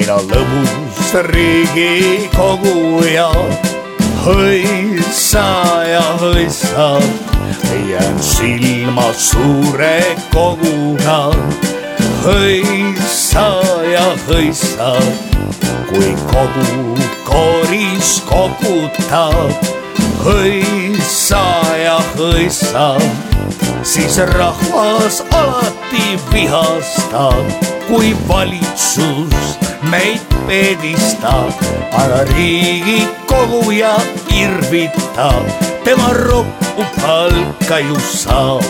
mina lõbus riigikogu ja hõisa ja hõisa jään silma suure koguna. hõisa ja hõisa, kui kogu koris kogutab. hõisa ja hõisa, siis rahvas alati vihastab, kui valitsus meid peedistab, aga Riigikogu ja irvitab, tema roppu palka ju saab.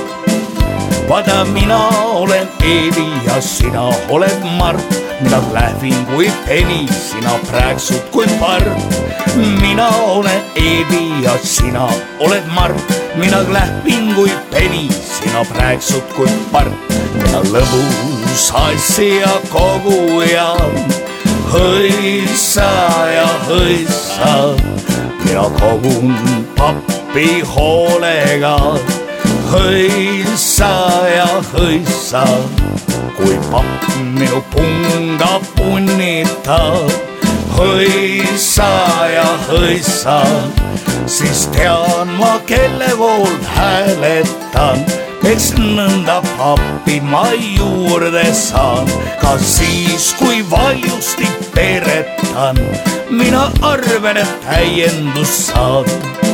vaata, mina olen Eevi ja sina oled Mart, mina lähvin kui peni, sina prääksud kui part. mina olen Eevi ja sina oled Mart, mina lähvin kui peni, sina prääksud kui part. mina lõbus asja koguja hõisa ja hõisa, mina kogun pappi hoolega. hõisa ja hõisa, kui papp minu punga punnitab. hõisa ja hõisa, siis tean ma, kelle poolt hääletan eks nõnda pappi ma juurde saan, ka siis, kui valjusti peretan, mina arvan, et täiendust saan.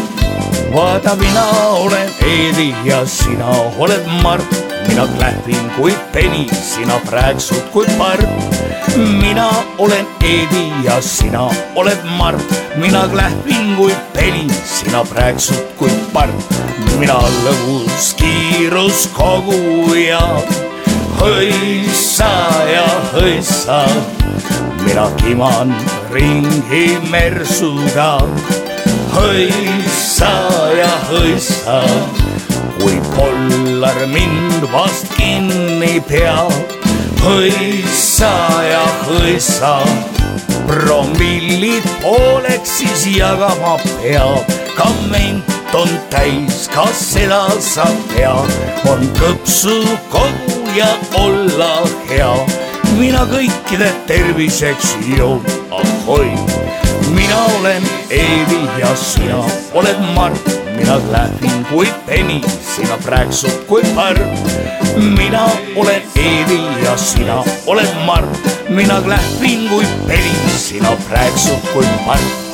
Vaata, mina olen Eevi ja sina oled Mart, mina klähvin kui peni, sina prääksud kui parp. mina olen Eevi ja sina oled Mart, mina klähvin kui peni, sina prääksud kui parp. mina lõbus kiiruskoguja, hõisa ja hõisa mina kiman ringi mersuga. Hõisa ja hõisa, kui kollar mind vast kinni peab. hõisa ja hõisa, promillid pooleks siis jagama peab. ka ment on täis, kas seda sa tead, on kõpsu kogu ja olla hea mina kõikide terviseks joon, ahoi. mina olen Eevi ja sina oled Mart, mina lähvin kui peni, sina prääksud kui parm. mina olen Eevi ja sina oled Mart, mina lähvin kui peni, sina prääksud kui parm